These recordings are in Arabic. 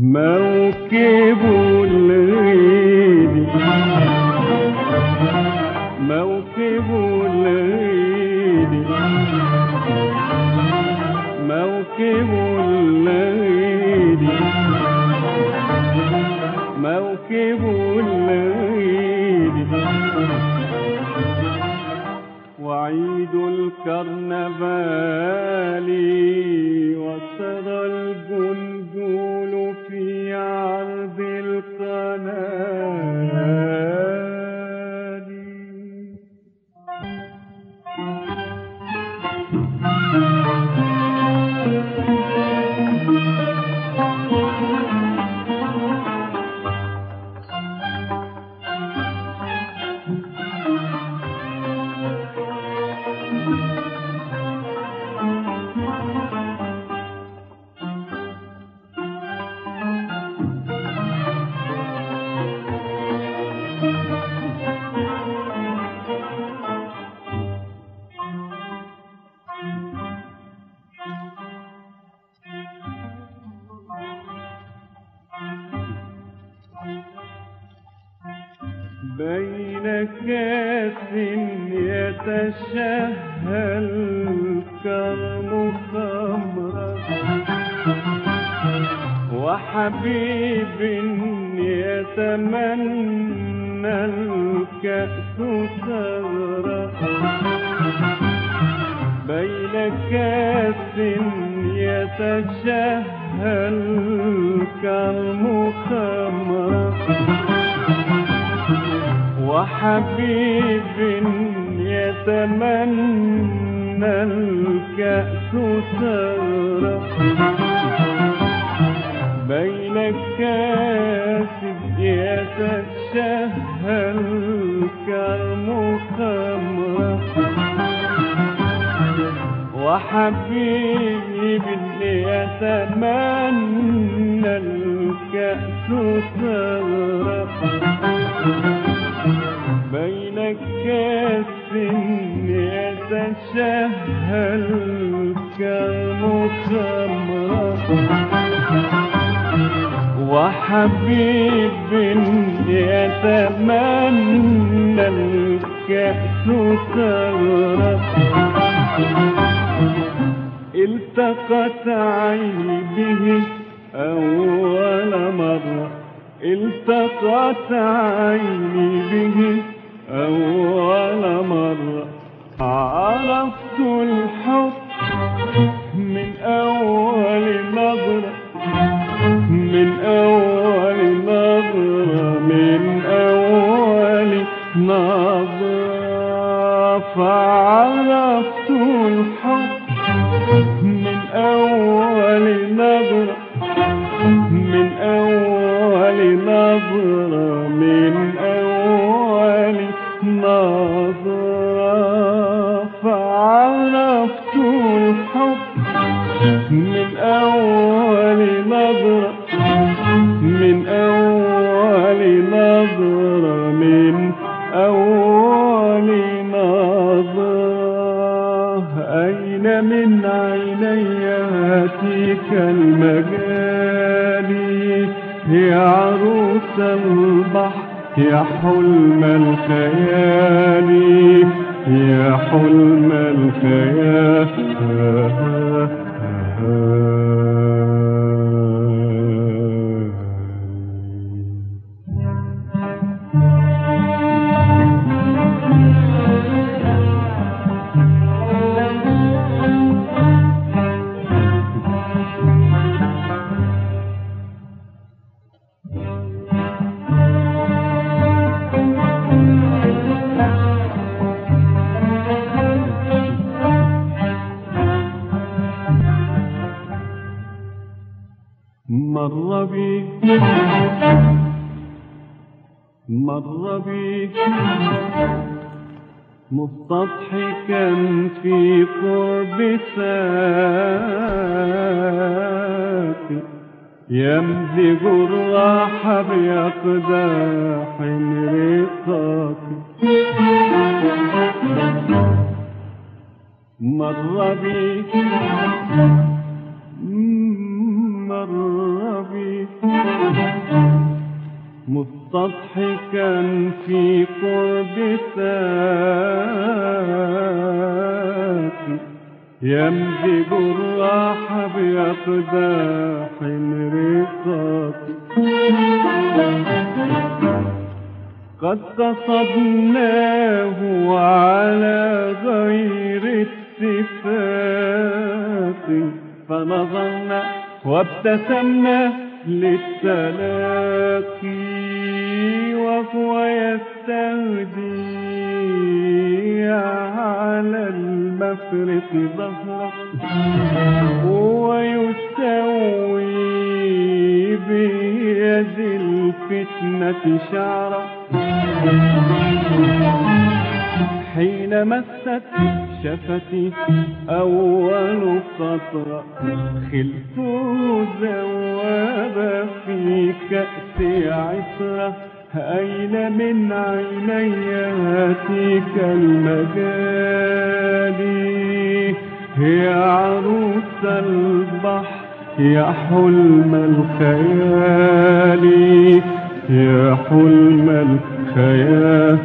موكب الليل. موكب الليل. موكب الليل. موكب الليل. وعيد الكرنفال. بين كأس يتشهى الكرم خمرا وحبيب يتمنى الكأس ثغرا بين كأس يتشهى الكرم وحبيب يتمنى الكأس ثغرا بين يتشهى الكرم خمرا وحبيب يتمنى الكأس ثغرا التقت عيني به أول مرة. التقت عيني به أول مرة. عرفت الحب من أول نظرة من أول نظرة من أول نظرة فعرفت نظرة مستضحكا في قرب ساقي يمزج الراح بأقداح رقاقي مر بي. مر بي. مستضحكا في قرب ساقي يمزج الراح بأقداح رقاقي قد قصدناه على غير اتفاق. فنظرنا وابتسمنا للتلاقي. وهو يستهدي على المفرق ظهره. ويسوي بيد الفتنة شعره. حين مست شفتي أول خطرة خلت ذواب في كأس عسرة أين من عيني هاتيك المجالي هي عروس البحر يا حلم الخيال يا حلم الخيال.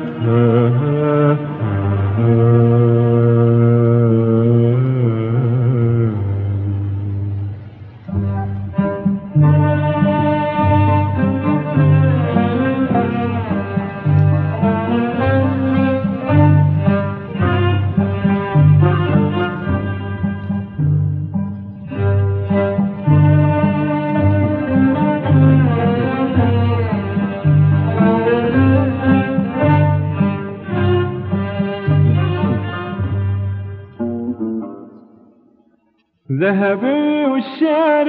ذهبي الشعر.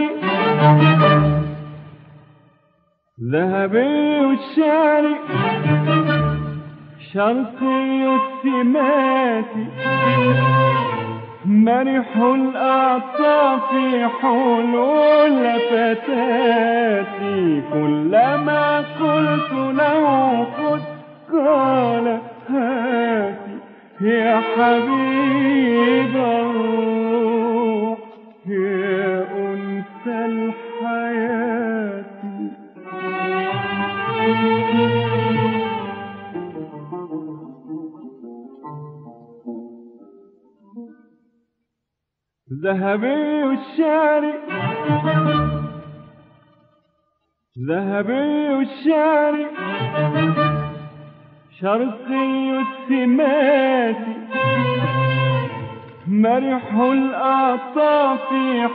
ذهبي الشعر. شرقي السمات. مرح الأعطاف حلول فتاتي كلما قلت له خذ قال هاتي. يا حبيب الروح يا أنس الحياة ذهبي الشعر ذهبي الشعر شرقي السمات مرح الأعطاف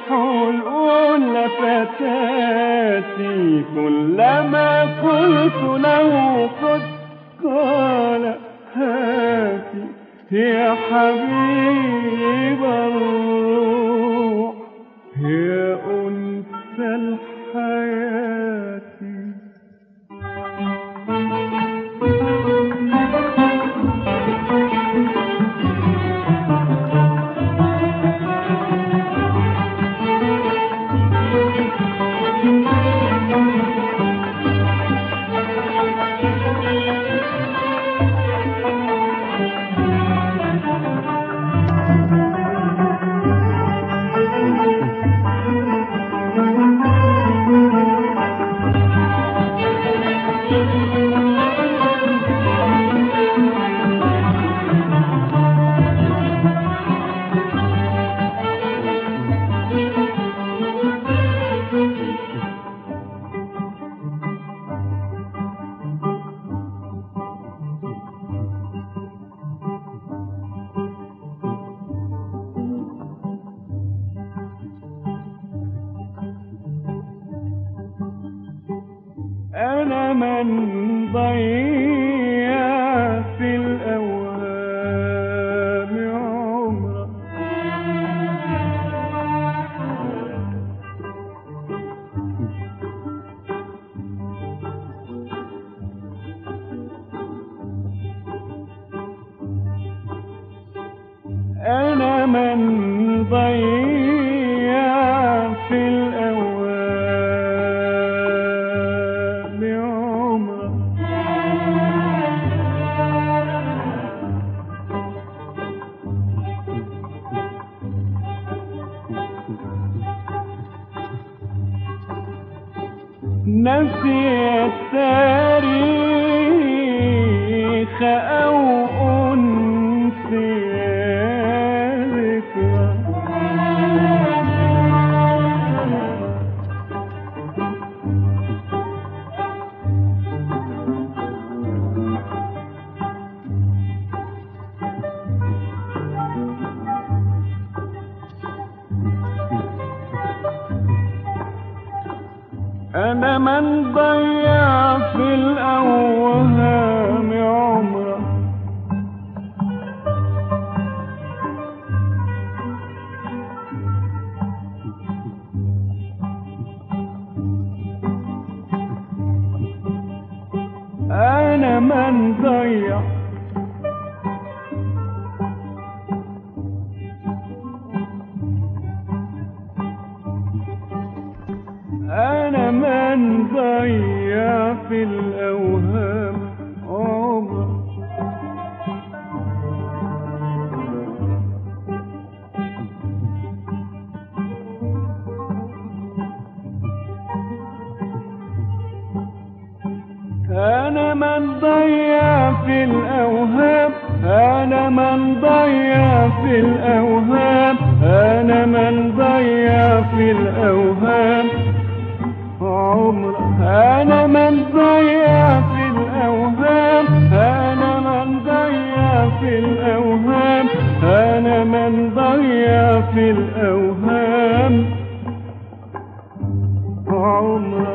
حلول فتاتي كلما قلت له خذ قال هاتي يا حبيب الروح. يا أنا من ضيّع في الأوهام. عمرك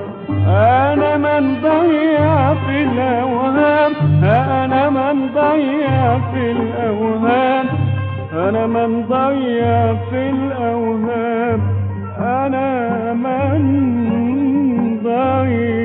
أنا من ضيع في الأوهام. أنا من ضيع في الأوهام. أنا من ضيع في الأوهام. أنا من ضيع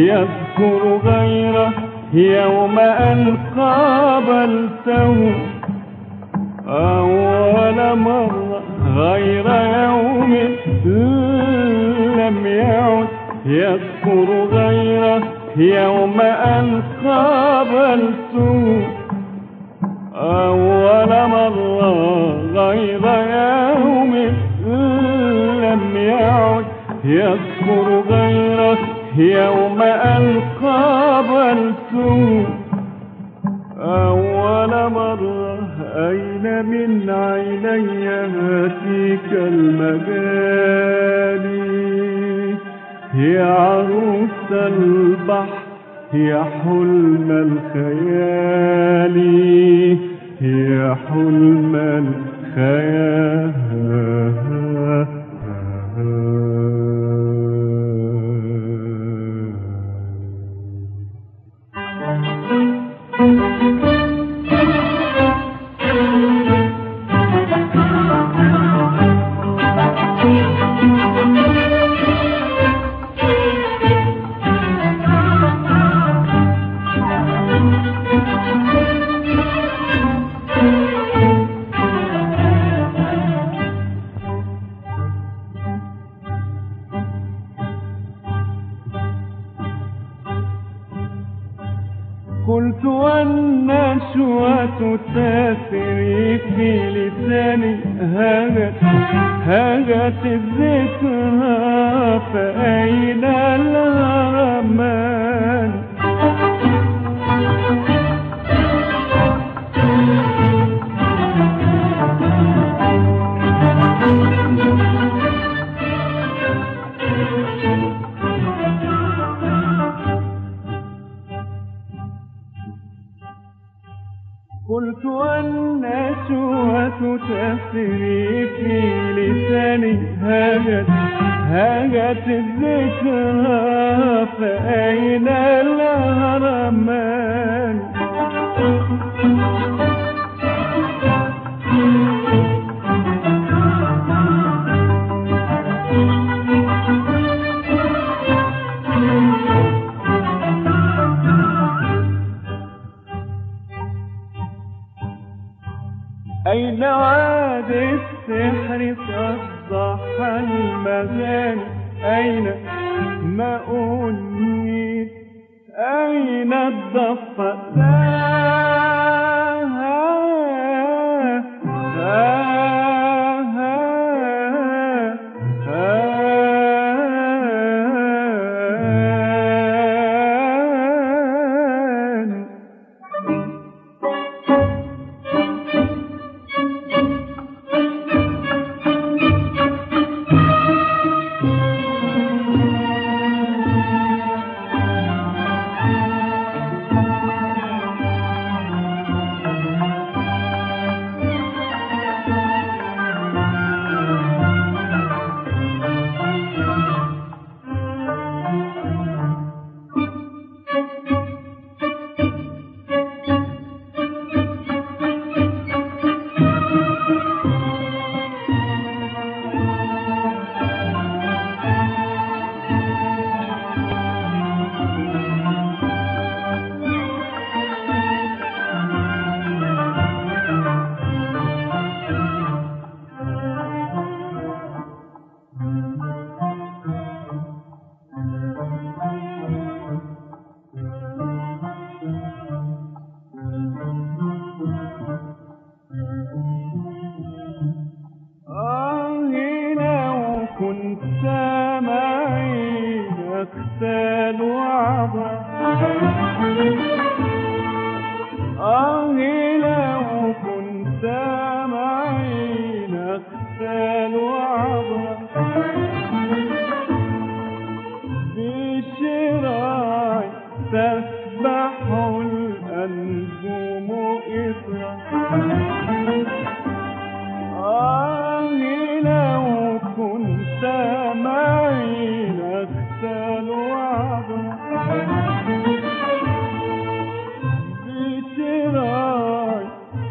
يذكر غيره يوم أن قابلته أول مرة غير يوم لم يعد. يذكر غيره يوم أن قابلته أول مرة غير يوم لم يعد. يذكر غيره يوم هاتيك المجالي هي عروس البحر هي حلم الخيال. هي حلم الخيال. قلت والنشوة تسري في لساني هاجت هاجت الذكرى فأين الهرمان قلت والنشوة تسري في لساني. هاجت هاجت الذكرى فأين الهرمان السحر صدح المغاني أين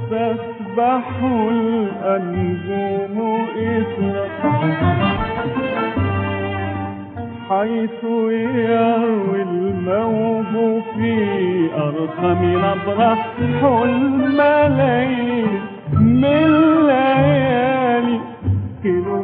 تسبح الأنجم إثرا حيث يروي الموج في أرقم نبرة حلم ليل من ليالي. كيلو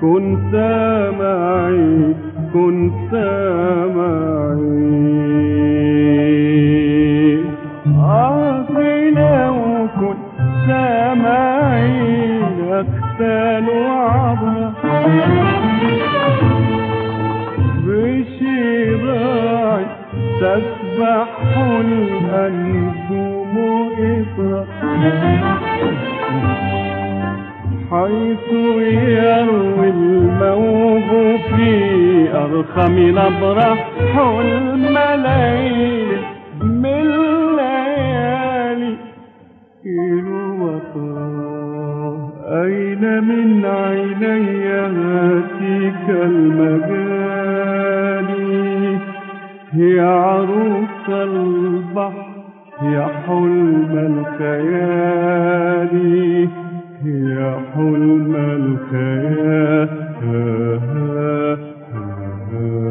كنت معي كنت معي. آه لو كنت معي أقتل عبرة بشراعي تسبح الأنجوم إثرا حيث يروي أرخم نبرة حلم ليل من ليالي. كيلو وطراه أين من عيني هاتيك المجالي هي عروس البحر يا حلم الخيال. هي حلم الخيال. Mm-hmm.